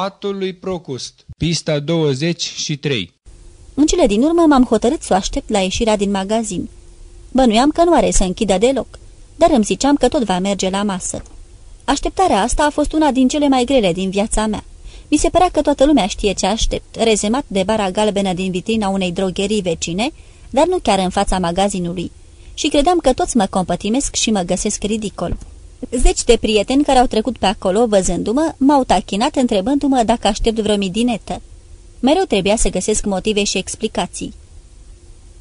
Patul lui Procust, pista 23 În cele din urmă m-am hotărât să o aștept la ieșirea din magazin. Bănuiam că nu are să închidă deloc, dar îmi ziceam că tot va merge la masă. Așteptarea asta a fost una din cele mai grele din viața mea. Mi se părea că toată lumea știe ce aștept, rezemat de bara galbenă din vitrina unei drogherii vecine, dar nu chiar în fața magazinului. Și credeam că toți mă compătimesc și mă găsesc ridicol. Zeci de prieteni care au trecut pe acolo, văzându-mă, m-au tachinat întrebându-mă dacă aștept vreo midinetă. Mereu trebuia să găsesc motive și explicații.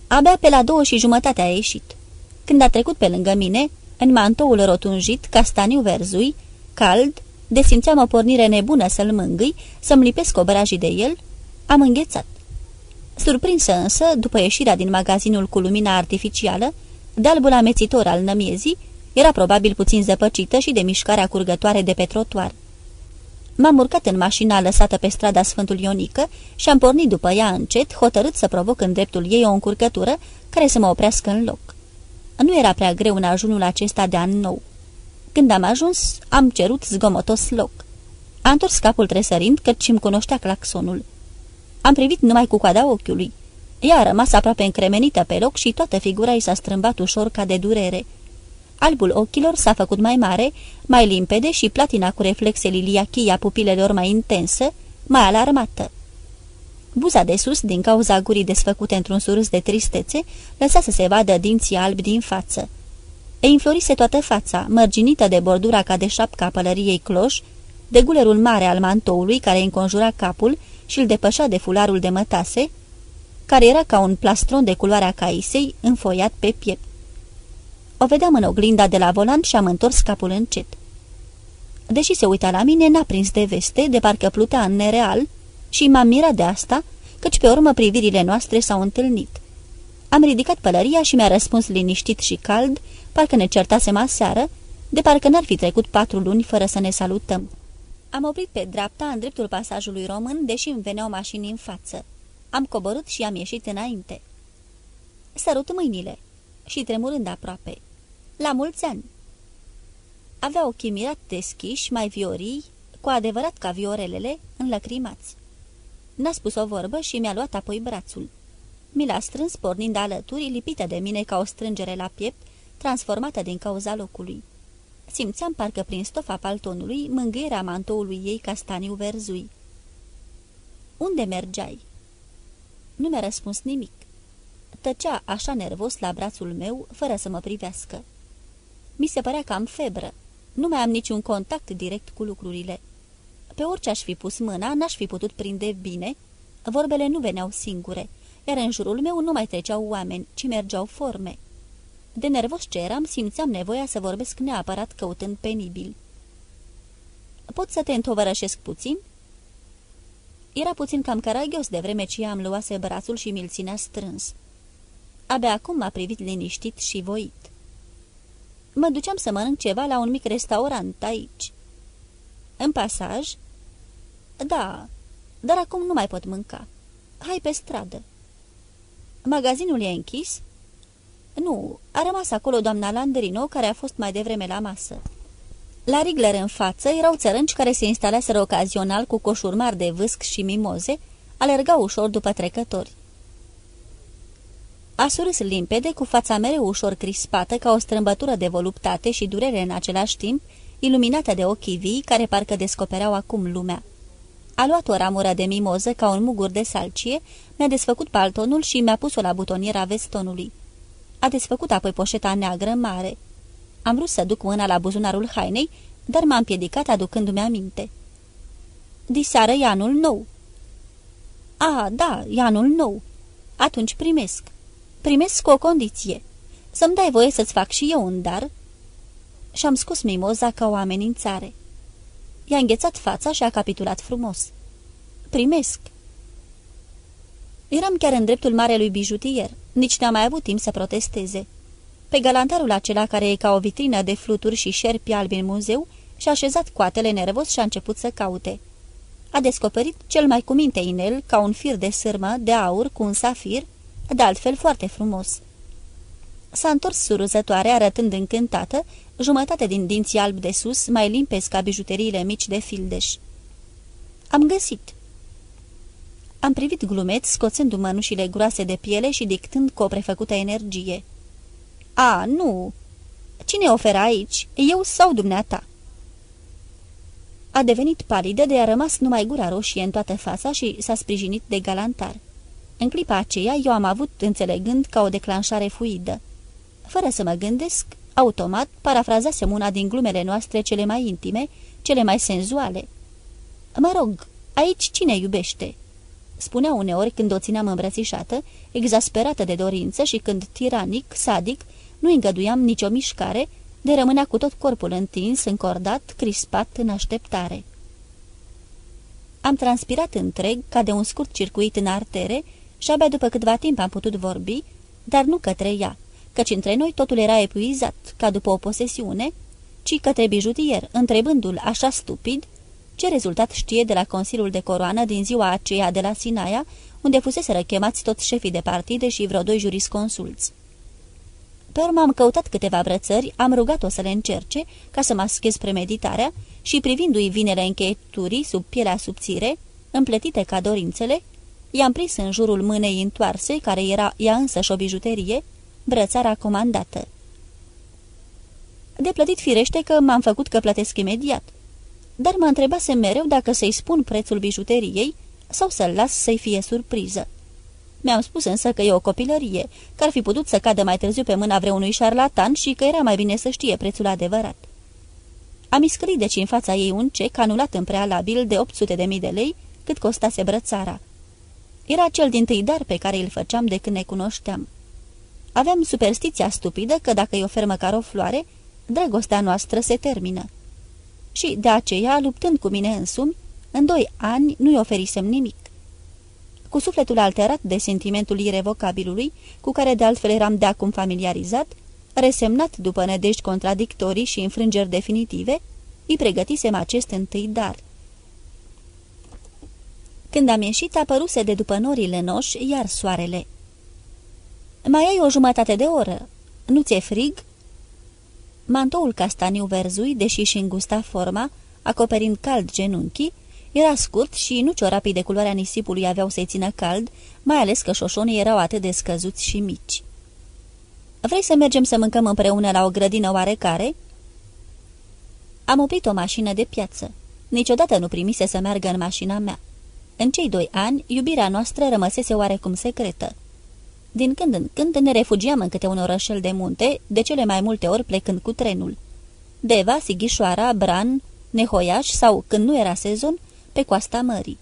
Abia pe la două și jumătate a ieșit. Când a trecut pe lângă mine, în mantoul rotunjit, castaniu verzui, cald, desimțeam o pornire nebună să-l mângâi, să-mi lipesc obrajii de el, am înghețat. Surprinsă însă, după ieșirea din magazinul cu lumina artificială, de-albul amețitor al nămiezii, era probabil puțin zăpăcită și de mișcarea curgătoare de pe trotuar. M-am urcat în mașina lăsată pe strada Sfântul Ionică și am pornit după ea încet, hotărât să provoc în dreptul ei o încurcătură care să mă oprească în loc. Nu era prea greu în ajunul acesta de an nou. Când am ajuns, am cerut zgomotos loc. A întors capul tresărind, căci îmi cunoștea claxonul. Am privit numai cu coada ochiului. Ea a rămas aproape încremenită pe loc și toată figura i s-a strâmbat ușor ca de durere. Albul ochilor s-a făcut mai mare, mai limpede și platina cu reflexe liliachii a pupilelor mai intensă, mai alarmată. Buza de sus, din cauza gurii desfăcute într-un surâs de tristețe, lăsa să se vadă dinții albi din față. E înflorise toată fața, mărginită de bordura ca de șapca pălăriei cloș, de gulerul mare al mantoului care înconjura capul și îl depășea de fularul de mătase, care era ca un plastron de culoarea caisei înfoiat pe piept. O vedeam în oglinda de la volan și am întors capul încet. Deși se uita la mine, n-a prins de veste, de parcă plutea în nereal, și m-am mirat de asta, căci pe urmă privirile noastre s-au întâlnit. Am ridicat pălăria și mi-a răspuns liniștit și cald, parcă ne certasem aseară, de parcă n-ar fi trecut patru luni fără să ne salutăm. Am oprit pe dreapta în dreptul pasajului român, deși îmi veneau mașini în față. Am coborât și am ieșit înainte. Sărut mâinile și tremurând aproape. La mulți ani! Avea ochii mirat deschiși, mai viorii, cu adevărat ca viorelele, înlăcrimați. N-a spus o vorbă și mi-a luat apoi brațul. Mi l-a strâns pornind alături, lipită de mine ca o strângere la piept, transformată din cauza locului. Simțeam parcă prin stofa paltonului mângâierea mantoului ei castaniu verzui. Unde mergeai?" Nu mi-a răspuns nimic. Tăcea așa nervos la brațul meu, fără să mă privească. Mi se părea că am febră. Nu mai am niciun contact direct cu lucrurile. Pe orice aș fi pus mâna, n-aș fi putut prinde bine. Vorbele nu veneau singure, iar în jurul meu nu mai treceau oameni, ci mergeau forme. De nervos ce eram, simțeam nevoia să vorbesc neapărat căutând penibil. Pot să te întovărășesc puțin?" Era puțin cam caragios de vreme ce am luase brațul și mi-l ținea strâns. Abia acum m-a privit liniștit și voit. Mă duceam să mănânc ceva la un mic restaurant aici. În pasaj? Da, dar acum nu mai pot mânca. Hai pe stradă. Magazinul e închis? Nu, a rămas acolo doamna Landrino, care a fost mai devreme la masă. La Rigler în față erau țărânci care se instalaseră ocazional cu coșuri mari de vâsc și mimoze, alergau ușor după trecători. A surâs limpede, cu fața mereu ușor crispată, ca o strâmbătură de voluptate și durere în același timp, iluminată de ochii vii, care parcă descopereau acum lumea. A luat o ramură de mimoză ca un mugur de salcie, mi-a desfăcut paltonul și mi-a pus-o la butoniera vestonului. A desfăcut apoi poșeta neagră mare. Am vrut să duc mâna la buzunarul hainei, dar m-a împiedicat aducându-mi aminte. Diseară e anul nou." A, da, e anul nou. Atunci primesc. Primesc cu o condiție. Să-mi dai voie să-ți fac și eu un dar?" Și-am scos mimoza ca o amenințare. I-a înghețat fața și a capitulat frumos. Primesc. Eram chiar în dreptul marelui bijutier. Nici n-a mai avut timp să protesteze. Pe galantarul acela care e ca o vitrină de fluturi și șerpi albi în muzeu, și-a așezat coatele nervos și a început să caute. A descoperit cel mai cu minte inel, ca un fir de sârmă, de aur, cu un safir, de altfel foarte frumos. S-a întors suruzătoare, arătând încântată, jumătate din dinții albi de sus, mai limpezi ca bijuteriile mici de fildeș. Am găsit." Am privit glumeț, scoțându mănușile groase de piele și dictând cu o prefăcută energie. A, nu! Cine oferă aici? Eu sau dumneata?" A devenit palidă de a rămas numai gura roșie în toată fața și s-a sprijinit de galantar. În clipa aceea eu am avut înțelegând ca o declanșare fluidă. Fără să mă gândesc, automat parafrazasem una din glumele noastre cele mai intime, cele mai senzuale. Mă rog, aici cine iubește?" Spunea uneori când o țineam îmbrățișată, exasperată de dorință și când tiranic, sadic, nu îngăduiam nicio mișcare, de rămânea cu tot corpul întins, încordat, crispat în așteptare. Am transpirat întreg, ca de un scurt circuit în artere, și abia după câtva timp am putut vorbi, dar nu către ea, căci între noi totul era epuizat, ca după o posesiune, ci către bijutier, întrebându-l așa stupid ce rezultat știe de la Consiliul de Coroană din ziua aceea de la Sinaia, unde fuseseră chemați toți șefii de partide și vreo doi jurisconsulți. Pe urmă am căutat câteva brățări, am rugat-o să le încerce, ca să mă schez premeditarea, și privindu-i vinele încheieturii sub pielea subțire, împletite ca dorințele, i-am prins în jurul mânei întoarse, care era ea însă și o bijuterie, brățara comandată. De plătit firește că m-am făcut că plătesc imediat, dar mă întrebase mereu dacă să-i spun prețul bijuteriei sau să-l las să-i fie surpriză. Mi-am spus însă că e o copilărie, că ar fi putut să cadă mai târziu pe mâna vreunui șarlatan și că era mai bine să știe prețul adevărat. Am iscălit deci în fața ei un cec anulat în prealabil de 800 de mii de lei, cât costase brățara. Era cel din tâi dar pe care îl făceam de când ne cunoșteam. Aveam superstiția stupidă că dacă îi ofer măcar o floare, dragostea noastră se termină. Și de aceea, luptând cu mine însumi, în doi ani nu-i oferisem nimic cu sufletul alterat de sentimentul irevocabilului, cu care de altfel eram de acum familiarizat, resemnat după nădejdi contradictorii și înfrângeri definitive, îi pregătisem acest întâi dar. Când am ieșit, apăruse de după norile noși, iar soarele. Mai ai o jumătate de oră. Nu ți-e frig?" Mantoul castaniu verzui, deși și îngusta forma, acoperind cald genunchii, era scurt și nu ciorapii de culoarea nisipului aveau să-i țină cald, mai ales că șoșonii erau atât de scăzuți și mici. Vrei să mergem să mâncăm împreună la o grădină oarecare?" Am oprit o mașină de piață. Niciodată nu primise să meargă în mașina mea. În cei doi ani, iubirea noastră rămăsese oarecum secretă. Din când în când ne refugiam în câte un orășel de munte, de cele mai multe ori plecând cu trenul. Deva, Sighișoara, Bran, Nehoiaș sau, când nu era sezon, pe coasta mării.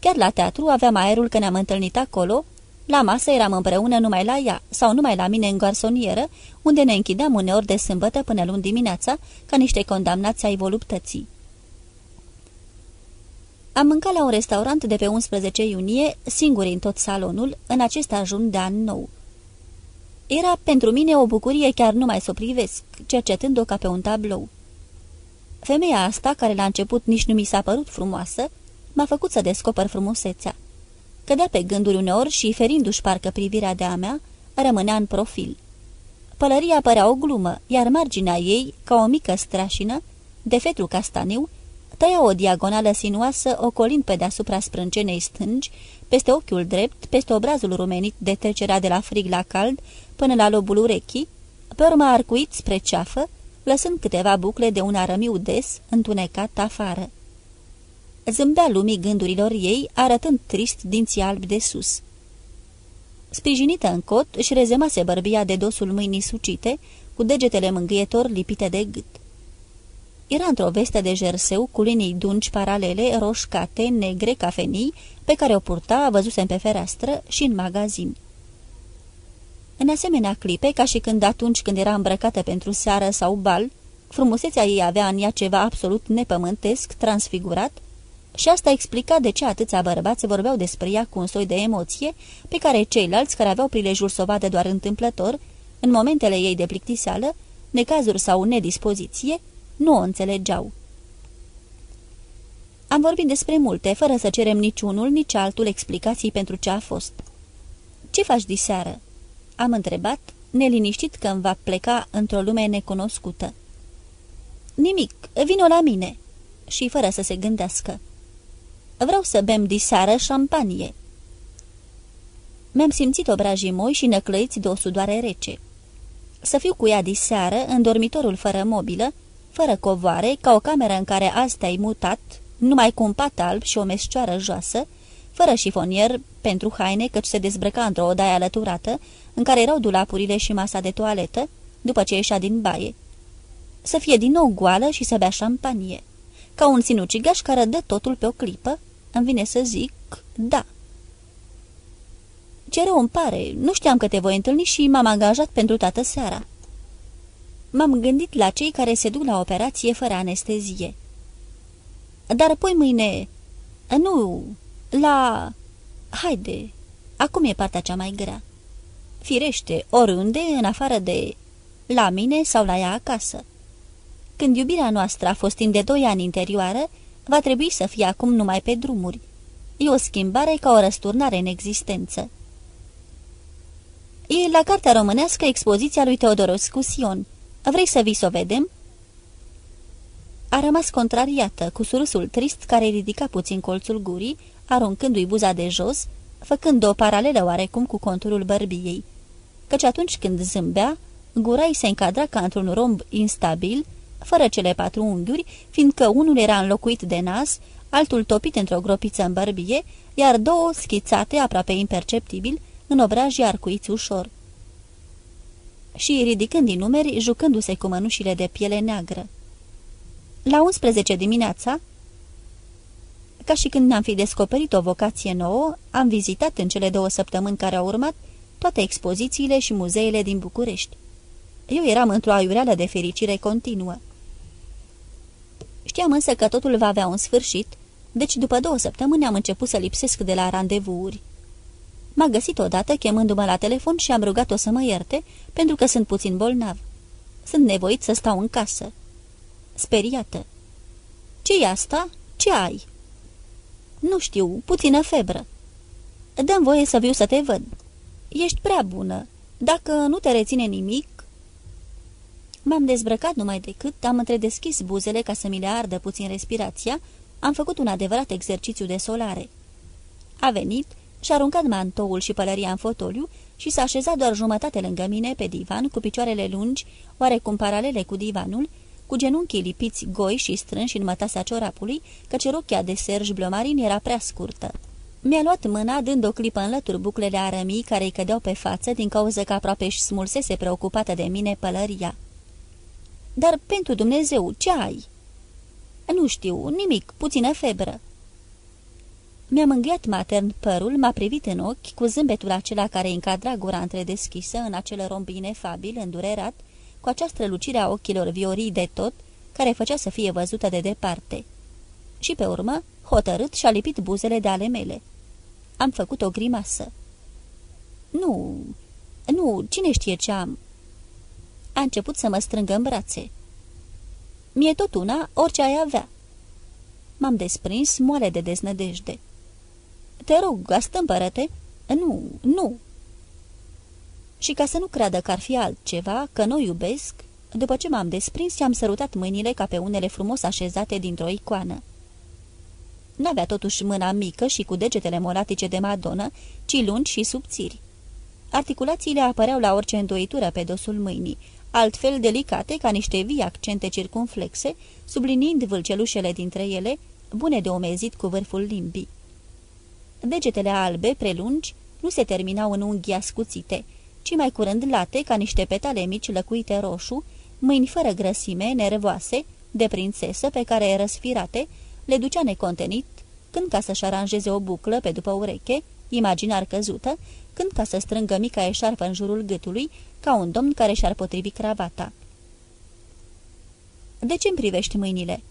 Chiar la teatru aveam aerul că ne-am întâlnit acolo, la masă eram împreună numai la ea sau numai la mine în garsonieră, unde ne închideam uneori de sâmbătă până luni dimineața, ca niște condamnați ai voluptății. Am mâncat la un restaurant de pe 11 iunie, singuri în tot salonul, în acest ajun de an nou. Era pentru mine o bucurie chiar numai să o privesc, cercetând-o ca pe un tablou. Femeia asta, care la început nici nu mi s-a părut frumoasă, m-a făcut să descoper frumusețea. Cădea pe gânduri uneori și, ferindu-și parcă privirea de-a mea, rămânea în profil. Pălăria părea o glumă, iar marginea ei, ca o mică strașină, de fetru castaniu, tăia o diagonală sinuoasă, ocolind pe deasupra sprâncenei stângi, peste ochiul drept, peste obrazul rumenit de trecerea de la frig la cald până la lobul urechii, pe urmă arcuit spre ceafă, lăsând câteva bucle de un arămiu des, întunecat afară. Zâmbea lumii gândurilor ei, arătând trist dinții albi de sus. Sprijinită în cot, își rezemase bărbia de dosul mâinii sucite, cu degetele mângâietor lipite de gât. Era într-o veste de jerseu cu linii dungi paralele, roșcate, negre, cafenii, pe care o purta, văzusem pe fereastră și în magazin. În asemenea clipe, ca și când atunci când era îmbrăcată pentru seară sau bal, frumusețea ei avea în ea ceva absolut nepământesc, transfigurat, și asta explica de ce atâția bărbați vorbeau despre ea cu un soi de emoție pe care ceilalți, care aveau prilejul să o vadă doar întâmplător, în momentele ei de plictiseală, necazuri sau nedispoziție, nu o înțelegeau. Am vorbit despre multe, fără să cerem niciunul, nici altul explicații pentru ce a fost. Ce faci diseară?" Am întrebat, neliniștit că îmi va pleca într-o lume necunoscută. Nimic, vino la mine." Și fără să se gândească. Vreau să bem diseară șampanie." Mi-am simțit obrajii moi și năclăiți de o sudoare rece. Să fiu cu ea diseară, în dormitorul fără mobilă, fără covoare, ca o cameră în care azi te-ai mutat, numai cu un pat alb și o meșcioară joasă, fără șifonier pentru haine, căci se dezbrăca într-o odaie alăturată, în care erau dulapurile și masa de toaletă, după ce ieșea din baie. Să fie din nou goală și să bea șampanie. Ca un sinucigaș care dă totul pe o clipă, îmi vine să zic da. Ce rău îmi pare, nu știam că te voi întâlni și m-am angajat pentru toată seara. M-am gândit la cei care se duc la operație fără anestezie. Dar apoi mâine... Nu, la... Haide, acum e partea cea mai grea. Firește, oriunde, în afară de... La mine sau la ea acasă. Când iubirea noastră a fost timp de doi ani interioară, va trebui să fie acum numai pe drumuri. E o schimbare ca o răsturnare în existență. E la cartea românească expoziția lui Teodoroscu Sion. Vrei să vii să o vedem?" A rămas contrariată, cu surâsul trist care ridica puțin colțul gurii, aruncându-i buza de jos, făcând o paralelă oarecum cu conturul bărbiei. Căci atunci când zâmbea, gura îi se încadra ca într-un romb instabil, fără cele patru unghiuri, fiindcă unul era înlocuit de nas, altul topit într-o gropiță în bărbie, iar două schițate aproape imperceptibil, în obraji arcuiți ușor. Și, ridicând din numeri, jucându-se cu mănușile de piele neagră. La 11 dimineața, ca și când ne-am fi descoperit o vocație nouă, am vizitat în cele două săptămâni care au urmat toate expozițiile și muzeele din București. Eu eram într-o aiureală de fericire continuă. Știam însă că totul va avea un sfârșit, deci după două săptămâni am început să lipsesc de la randevuuri. M-a găsit odată chemându-mă la telefon și am rugat-o să mă ierte, pentru că sunt puțin bolnav. Sunt nevoit să stau în casă. Speriată. Ce-i asta? Ce ai?" Nu știu, puțină febră." Dăm voie să viu să te văd." Ești prea bună. Dacă nu te reține nimic, M-am dezbrăcat numai decât, am întredeschis buzele ca să mi le ardă puțin respirația, am făcut un adevărat exercițiu de solare. A venit, și-a aruncat mantoul și pălăria în fotoliu și s-a așezat doar jumătate lângă mine pe divan, cu picioarele lungi, oarecum paralele cu divanul, cu genunchii lipiți goi și strânși în mătasa ciorapului, căci rochia de serj blomarin era prea scurtă. Mi-a luat mâna, dând o clipă în lături buclele arămii care îi cădeau pe față, din cauza că aproape își smulsese preocupată de mine pălăria. Dar pentru Dumnezeu, ce ai?" Nu știu, nimic, puțină febră." Mi-a mângâiat matern părul, m-a privit în ochi, cu zâmbetul acela care încadra gura întredeschisă în acel romb inefabil, îndurerat, cu această lucire a ochilor viorii de tot, care făcea să fie văzută de departe. Și pe urmă, hotărât, și-a lipit buzele de ale mele. Am făcut o grimasă. Nu, nu, cine știe ce am?" a început să mă strângă în brațe. Mie tot una, orice ai avea. M-am desprins moale de deznădejde. Te rog, astâmpără-te. Nu, nu. Și ca să nu creadă că ar fi altceva, că nu iubesc, după ce m-am desprins, i-am sărutat mâinile ca pe unele frumos așezate dintr-o icoană. N-avea totuși mâna mică și cu degetele molatice de Madonna, ci lungi și subțiri. Articulațiile apăreau la orice îndoitură pe dosul mâinii, altfel delicate ca niște vii accente circumflexe, subliniind vâlcelușele dintre ele, bune de omezit cu vârful limbii. Degetele albe, prelungi, nu se terminau în unghii ascuțite, ci mai curând late ca niște petale mici lăcuite roșu, mâini fără grăsime, nervoase, de prințesă pe care, răsfirate, le ducea necontenit, când ca să-și aranjeze o buclă pe după ureche, imaginar căzută, când ca să strângă mica eșarfă în jurul gâtului, ca un domn care și-ar potrivi cravata. De ce îmi privești mâinile?"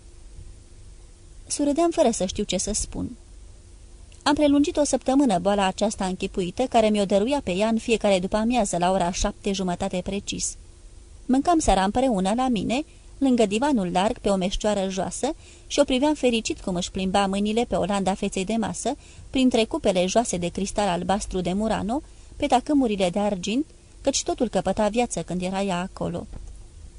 Surâdeam fără să știu ce să spun. Am prelungit o săptămână boala aceasta închipuită, care mi-o dăruia pe ea în fiecare după amiază la ora șapte jumătate precis. Mâncam seara împreună la mine, lângă divanul larg pe o meșcioară joasă și o priveam fericit cum își plimba mâinile pe olanda feței de masă, printre cupele joase de cristal albastru de Murano, pe tacâmurile de argint, căci totul căpăta viață când era ea acolo.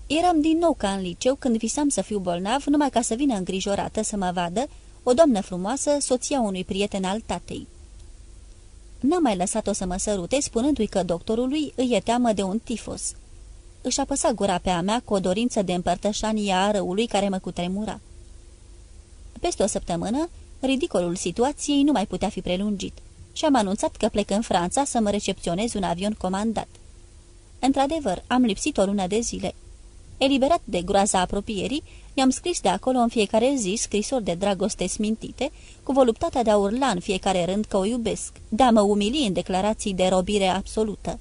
Eram din nou ca în liceu când visam să fiu bolnav, numai ca să vină îngrijorată să mă vadă, o doamnă frumoasă, soția unui prieten al tatei. N-am mai lăsat-o să mă sărute, spunându-i că doctorului îi e teamă de un tifos. Își apăsa gura pe a mea cu o dorință de împărtășanie a răului care mă cutremura. Peste o săptămână, ridicolul situației nu mai putea fi prelungit și am anunțat că plec în Franța să mă recepționez un avion comandat. Într-adevăr, am lipsit o lună de zile. Eliberat de groaza apropierii, i-am scris de acolo în fiecare zi scrisori de dragoste smintite, cu voluptatea de a urla în fiecare rând că o iubesc, de a mă umili în declarații de robire absolută.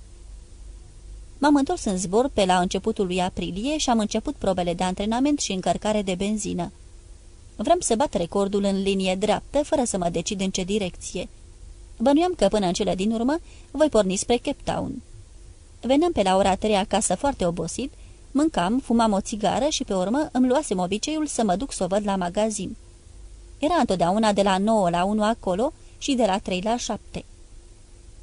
M-am întors în zbor pe la începutul lui aprilie și am început probele de antrenament și încărcare de benzină. Vrem să bat recordul în linie dreaptă, fără să mă decid în ce direcție. Bănuiam că până în cele din urmă voi porni spre Cape Town. Veneam pe la ora trei acasă foarte obosit, mâncam, fumam o țigară și pe urmă îmi luasem obiceiul să mă duc să o văd la magazin. Era întotdeauna de la 9 la 1 acolo și de la 3 la 7.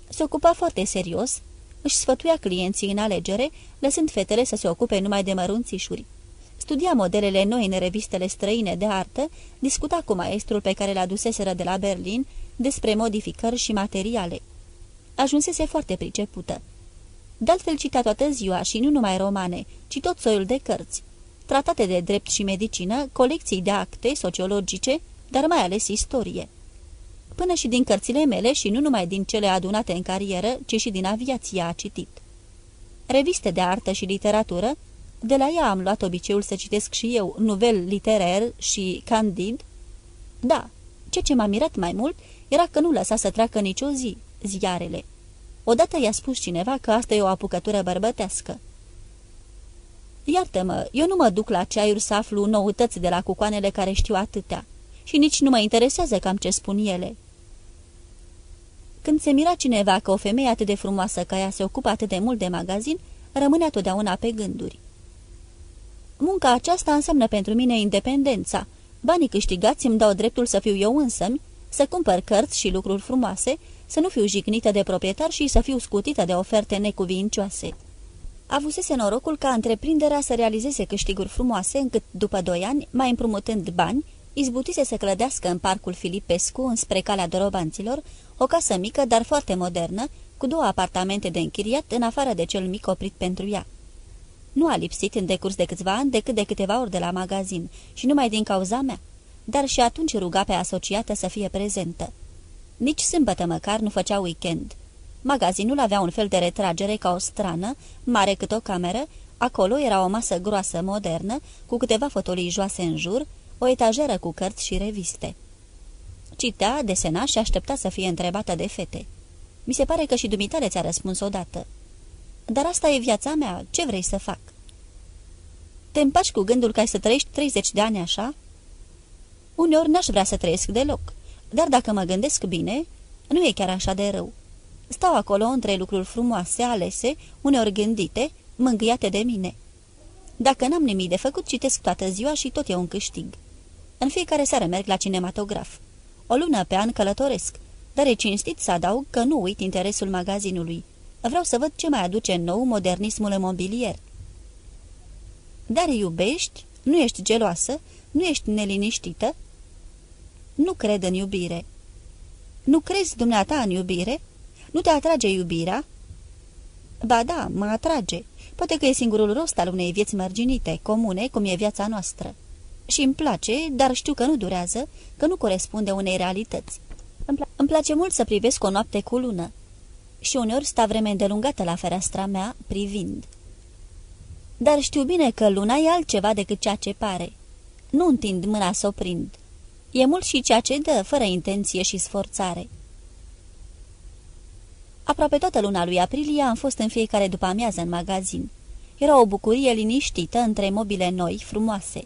Se ocupa foarte serios, își sfătuia clienții în alegere, lăsând fetele să se ocupe numai de mărunțișuri. Studia modelele noi în revistele străine de artă, discuta cu maestrul pe care l-a duseseră de la Berlin despre modificări și materiale. Ajunsese foarte pricepută. De altfel cita toată ziua și nu numai romane, ci tot soiul de cărți. Tratate de drept și medicină, colecții de acte sociologice, dar mai ales istorie. Până și din cărțile mele și nu numai din cele adunate în carieră, ci și din aviație a citit. Reviste de artă și literatură, de la ea am luat obiceiul să citesc și eu nuvel literar și candid. Da, ce ce m-a mirat mai mult era că nu lăsa să treacă nicio zi, ziarele. Odată i-a spus cineva că asta e o apucătură bărbătească. Iartă-mă, eu nu mă duc la ceaiuri să aflu noutăți de la cucoanele care știu atâtea și nici nu mă interesează cam ce spun ele. Când se mira cineva că o femeie atât de frumoasă ca ea se ocupă atât de mult de magazin, rămânea totdeauna pe gânduri. Munca aceasta înseamnă pentru mine independența. Banii câștigați îmi dau dreptul să fiu eu însămi, să cumpăr cărți și lucruri frumoase, să nu fiu jignită de proprietar și să fiu scutită de oferte necuvincioase. Avusese norocul ca întreprinderea să realizeze câștiguri frumoase, încât, după doi ani, mai împrumutând bani, izbutise să clădească în parcul Filipescu, înspre calea dorobanților, o casă mică, dar foarte modernă, cu două apartamente de închiriat, în afară de cel mic oprit pentru ea. Nu a lipsit în decurs de câțiva ani decât de câteva ori de la magazin și numai din cauza mea, dar și atunci ruga pe asociată să fie prezentă. Nici sâmbătă măcar nu făcea weekend. Magazinul avea un fel de retragere ca o strană, mare cât o cameră, acolo era o masă groasă, modernă, cu câteva fotolii joase în jur, o etajeră cu cărți și reviste. Citea, desena și aștepta să fie întrebată de fete. Mi se pare că și dumitale ți-a răspuns odată. Dar asta e viața mea, ce vrei să fac? Te împaci cu gândul că ai să trăiești 30 de ani așa? Uneori n-aș vrea să trăiesc deloc, dar dacă mă gândesc bine, nu e chiar așa de rău. Stau acolo între lucruri frumoase, alese, uneori gândite, mângâiate de mine. Dacă n-am nimic de făcut, citesc toată ziua și tot e un câștig. În fiecare seară merg la cinematograf. O lună pe an călătoresc, dar e cinstit să adaug că nu uit interesul magazinului. Vreau să văd ce mai aduce nou modernismul mobilier. Dar iubești? Nu ești geloasă? Nu ești neliniștită? Nu cred în iubire. Nu crezi dumneata în iubire? Nu te atrage iubirea? Ba da, mă atrage. Poate că e singurul rost al unei vieți mărginite, comune, cum e viața noastră. Și îmi place, dar știu că nu durează, că nu corespunde unei realități. Îmi place mult să privesc o noapte cu lună. Și uneori sta vreme îndelungată la fereastra mea, privind. Dar știu bine că luna e altceva decât ceea ce pare. Nu întind mâna să o prind. E mult și ceea ce dă, fără intenție și sforțare. Aproape toată luna lui aprilie am fost în fiecare după amiază în magazin. Era o bucurie liniștită între mobile noi, frumoase.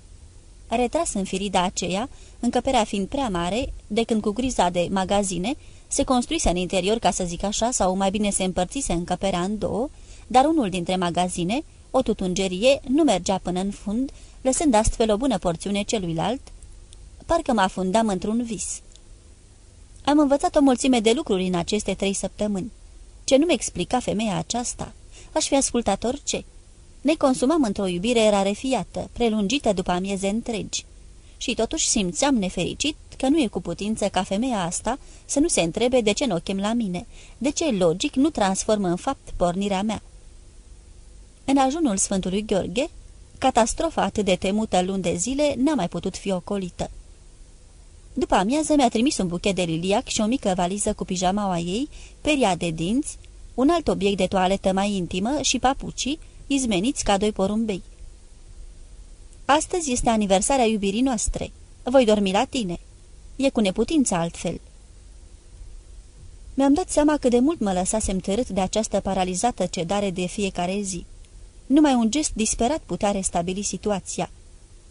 Retras în firida aceea, încăperea fiind prea mare, de când cu griza de magazine se construise în interior, ca să zic așa, sau mai bine se împărțise încăperea în două, dar unul dintre magazine, o tutungerie, nu mergea până în fund, lăsând astfel o bună porțiune celuilalt, parcă mă afundam într-un vis. Am învățat o mulțime de lucruri în aceste trei săptămâni. Ce nu-mi explica femeia aceasta? Aș fi ascultat orice. Ne consumam într-o iubire rarefiată, prelungită după amieze întregi. Și totuși simțeam nefericit că că nu e cu putință ca femeia asta să nu se întrebe de ce nu o chem la mine, de ce logic nu transformă în fapt pornirea mea. În ajunul Sfântului Gheorghe, catastrofa atât de temută luni de zile n-a mai putut fi ocolită. După amiază mi-a trimis un buchet de liliac și o mică valiză cu pijamaua ei, peria de dinți, un alt obiect de toaletă mai intimă și papucii, izmeniți ca doi porumbei. Astăzi este aniversarea iubirii noastre. Voi dormi la tine. E cu neputință altfel." Mi-am dat seama cât de mult mă lăsasem târât de această paralizată cedare de fiecare zi. Numai un gest disperat putea restabili situația.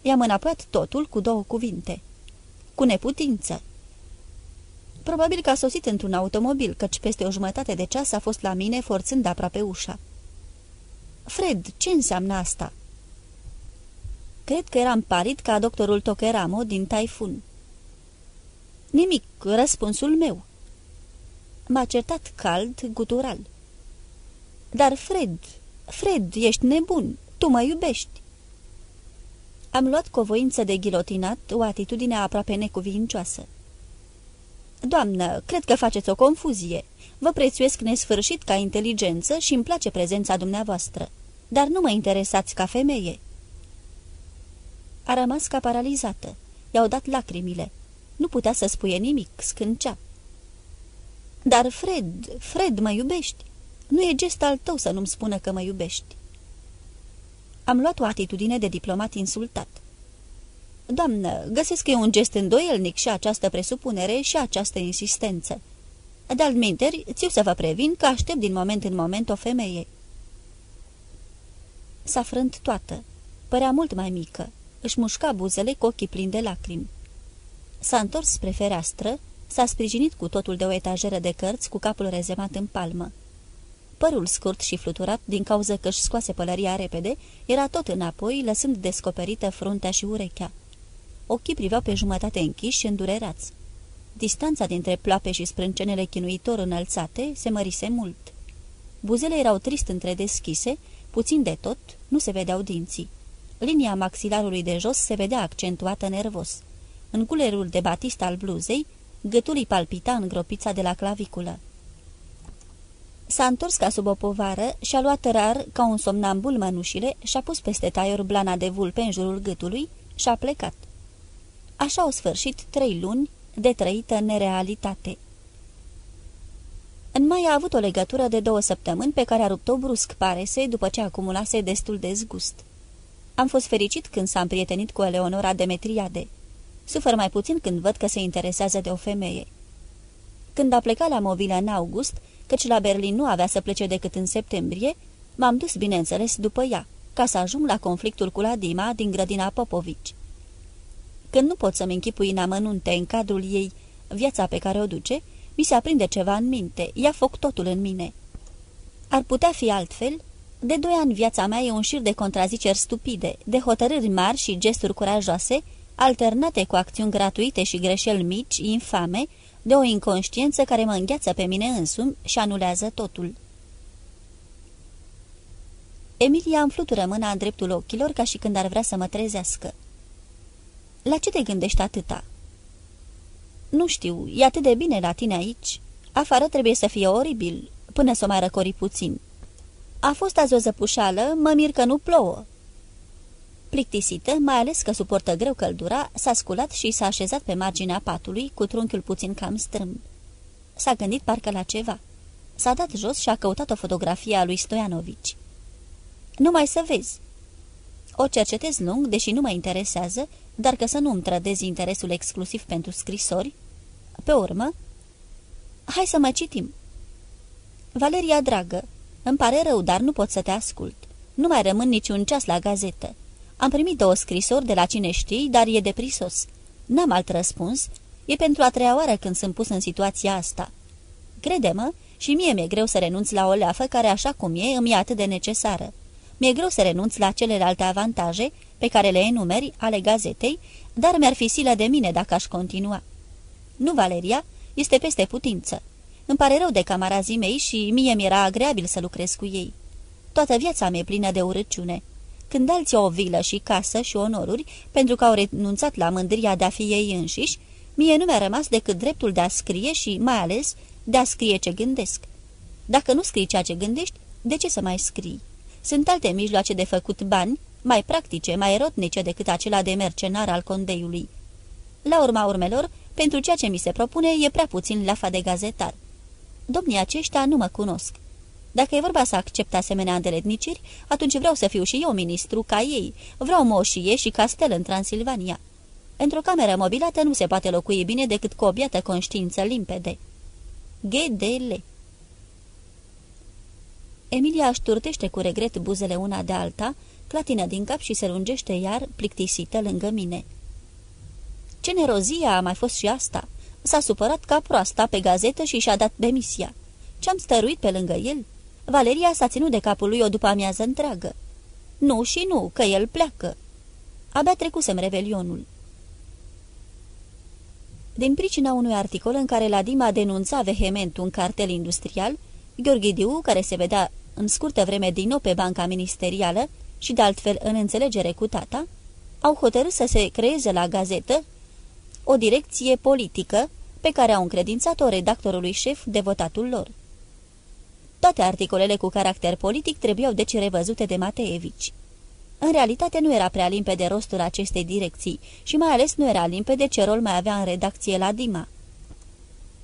I-am înapoiat totul cu două cuvinte. Cu neputință. Probabil că a sosit într-un automobil, căci peste o jumătate de ceas a fost la mine, forțând aproape ușa. Fred, ce înseamnă asta?" Cred că eram palid ca doctorul Tokeramo din Taifun. Nimic, răspunsul meu. M-a certat cald, gutural. Dar, Fred, Fred, ești nebun, tu mă iubești. Am luat cu voință de ghilotinat o atitudine aproape necuvincioasă. Doamnă, cred că faceți o confuzie. Vă prețuiesc nesfârșit ca inteligență și îmi place prezența dumneavoastră, dar nu mă interesați ca femeie. A rămas ca paralizată. I-au dat lacrimile. Nu putea să spuie nimic, scâncea. Dar, Fred, Fred, mă iubești? Nu e gest al tău să nu-mi spună că mă iubești. Am luat o atitudine de diplomat insultat. Doamnă, găsesc că e un gest îndoielnic și această presupunere și această insistență. De-al minteri, țiu să vă previn că aștept din moment în moment o femeie. S-a frânt toată. Părea mult mai mică își mușca buzele cu ochii plini de lacrimi. S-a întors spre fereastră, s-a sprijinit cu totul de o etajeră de cărți cu capul rezemat în palmă. Părul scurt și fluturat, din cauza că își scoase pălăria repede, era tot înapoi, lăsând descoperită fruntea și urechea. Ochii priveau pe jumătate închiși și îndurerați. Distanța dintre ploape și sprâncenele chinuitor înălțate se mărise mult. Buzele erau trist între deschise, puțin de tot, nu se vedeau dinții. Linia maxilarului de jos se vedea accentuată nervos. În culerul de batist al bluzei, gâtul îi palpita în gropița de la claviculă. S-a întors ca sub o povară și-a luat rar, ca un somnambul mănușile, și-a pus peste taior blana de vulpe în jurul gâtului și-a plecat. Așa au sfârșit trei luni de trăită nerealitate. În mai a avut o legătură de două săptămâni pe care a rupt-o brusc, pare se, după ce acumulase destul de zgust. Am fost fericit când s-a împrietenit cu Eleonora Demetriade. Sufăr mai puțin când văd că se interesează de o femeie. Când a plecat la mobilă în august, căci la Berlin nu avea să plece decât în septembrie, m-am dus, bineînțeles, după ea, ca să ajung la conflictul cu Ladima din grădina Popovici. Când nu pot să-mi închipui în amănunte în cadrul ei viața pe care o duce, mi se aprinde ceva în minte, ia foc totul în mine. Ar putea fi altfel de doi ani viața mea e un șir de contraziceri stupide, de hotărâri mari și gesturi curajoase, alternate cu acțiuni gratuite și greșeli mici, infame, de o inconștiență care mă îngheață pe mine însumi și anulează totul. Emilia îmi flutură mâna în dreptul ochilor ca și când ar vrea să mă trezească. La ce te gândești atâta?" Nu știu, e atât de bine la tine aici. Afară trebuie să fie oribil, până să o mai răcori puțin." A fost azi o zăpușală, mă mir că nu plouă." Plictisită, mai ales că suportă greu căldura, s-a sculat și s-a așezat pe marginea patului, cu trunchiul puțin cam strâmb. S-a gândit parcă la ceva. S-a dat jos și a căutat o fotografie a lui Stoianovici. Numai să vezi." O cercetez lung, deși nu mă interesează, dar că să nu-mi trădezi interesul exclusiv pentru scrisori. Pe urmă, hai să mă citim. Valeria dragă, îmi pare rău, dar nu pot să te ascult. Nu mai rămân niciun ceas la gazetă. Am primit două scrisori de la cine știi, dar e deprisos. N-am alt răspuns. E pentru a treia oară când sunt pus în situația asta. Crede-mă, și mie mi-e greu să renunț la o leafă care, așa cum e, îmi e atât de necesară. Mi-e greu să renunț la celelalte avantaje pe care le enumeri ale gazetei, dar mi-ar fi silă de mine dacă aș continua. Nu, Valeria, este peste putință. Îmi pare rău de camarazii mei și mie mi-era agreabil să lucrez cu ei. Toată viața mi-e plină de urăciune. Când alții o vilă și casă și onoruri, pentru că au renunțat la mândria de a fi ei înșiși, Mie nu mi-a rămas decât dreptul de a scrie și, mai ales, de a scrie ce gândesc. Dacă nu scrii ceea ce gândești, de ce să mai scrii? Sunt alte mijloace de făcut bani, mai practice, mai erotnice decât acela de mercenar al condeiului. La urma urmelor, pentru ceea ce mi se propune, e prea puțin lafa de gazetar. Domnii aceștia nu mă cunosc. Dacă e vorba să accept asemenea îndeletniciri, atunci vreau să fiu și eu ministru ca ei. Vreau moșie și castel în Transilvania. Într-o cameră mobilată nu se poate locui bine decât cu o biată conștiință limpede. GDL Emilia își turtește cu regret buzele una de alta, clatină din cap și se lungește iar, plictisită lângă mine. Ce nerozie a mai fost și asta! S-a supărat ca proasta pe gazetă și și-a dat demisia. Ce-am stăruit pe lângă el? Valeria s-a ținut de capul lui o după amiază întreagă. Nu și nu, că el pleacă. Abia trecusem revelionul. Din pricina unui articol în care la Dima denunța vehement un cartel industrial, Gheorghidiu, care se vedea în scurtă vreme din nou pe banca ministerială și de altfel în înțelegere cu tata, au hotărât să se creeze la gazetă o direcție politică pe care au încredințat-o redactorului șef devotatul lor. Toate articolele cu caracter politic trebuiau deci revăzute de Mateevici. În realitate nu era prea limpede rostul acestei direcții și mai ales nu era limpede ce rol mai avea în redacție la Dima.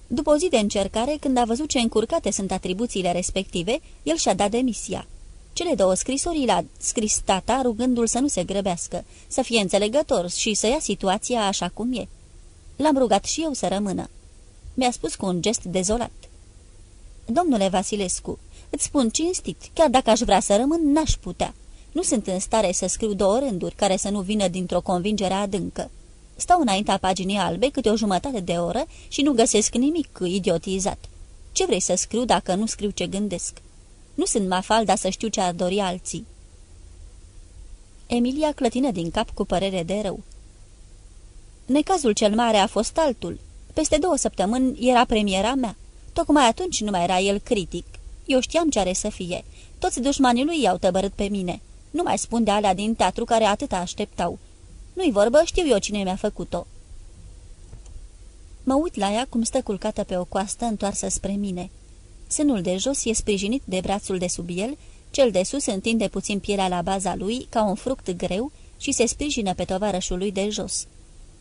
După o zi de încercare, când a văzut ce încurcate sunt atribuțiile respective, el și-a dat demisia. Cele două scrisori l-a scris tata, rugându-l să nu se grăbească, să fie înțelegător și să ia situația așa cum e. L-am rugat și eu să rămână. Mi-a spus cu un gest dezolat. Domnule Vasilescu, îți spun cinstit, chiar dacă aș vrea să rămân, n-aș putea. Nu sunt în stare să scriu două rânduri care să nu vină dintr-o convingere adâncă. Stau înaintea paginii albe câte o jumătate de oră și nu găsesc nimic idiotizat. Ce vrei să scriu dacă nu scriu ce gândesc? Nu sunt mafalda să știu ce ar dori alții. Emilia clătină din cap cu părere de rău. Necazul cel mare a fost altul. Peste două săptămâni era premiera mea. Tocmai atunci nu mai era el critic. Eu știam ce are să fie. Toți dușmanii lui i-au tăbărât pe mine. Nu mai spun de alea din teatru care atâta așteptau. Nu-i vorbă, știu eu cine mi-a făcut-o. Mă uit la ea cum stă culcată pe o coastă întoarsă spre mine. Sânul de jos e sprijinit de brațul de sub el, cel de sus întinde puțin pielea la baza lui, ca un fruct greu, și se sprijină pe tovarășul lui de jos.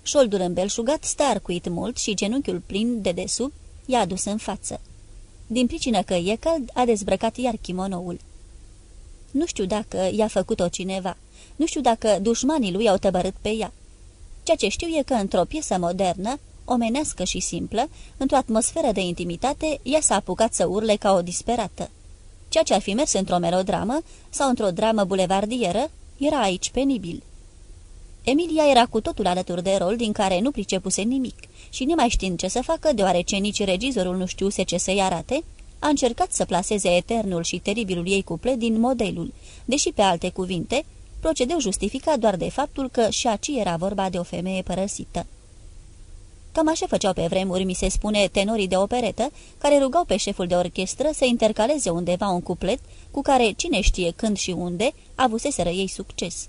Șoldul îmbelșugat stă arcuit mult și genunchiul plin de desubt i-a adus în față. Din pricină că e cald, a dezbrăcat iar chimonoul. Nu știu dacă i-a făcut-o cineva. Nu știu dacă dușmanii lui au tăbărât pe ea. Ceea ce știu e că într-o piesă modernă, omenească și simplă, într-o atmosferă de intimitate, ea s-a apucat să urle ca o disperată. Ceea ce ar fi mers într-o melodramă sau într-o dramă bulevardieră, era aici penibil. Emilia era cu totul alături de rol din care nu pricepuse nimic și, nemai știind ce să facă, deoarece nici regizorul nu știuse ce să-i arate, a încercat să placeze eternul și teribilul ei cuplet din modelul, deși pe alte cuvinte, procedeu justificat doar de faptul că și aci era vorba de o femeie părăsită. Cam așa făceau pe vremuri, mi se spune, tenorii de operetă, care rugau pe șeful de orchestră să intercaleze undeva un cuplet cu care, cine știe când și unde, avuseseră ei succes.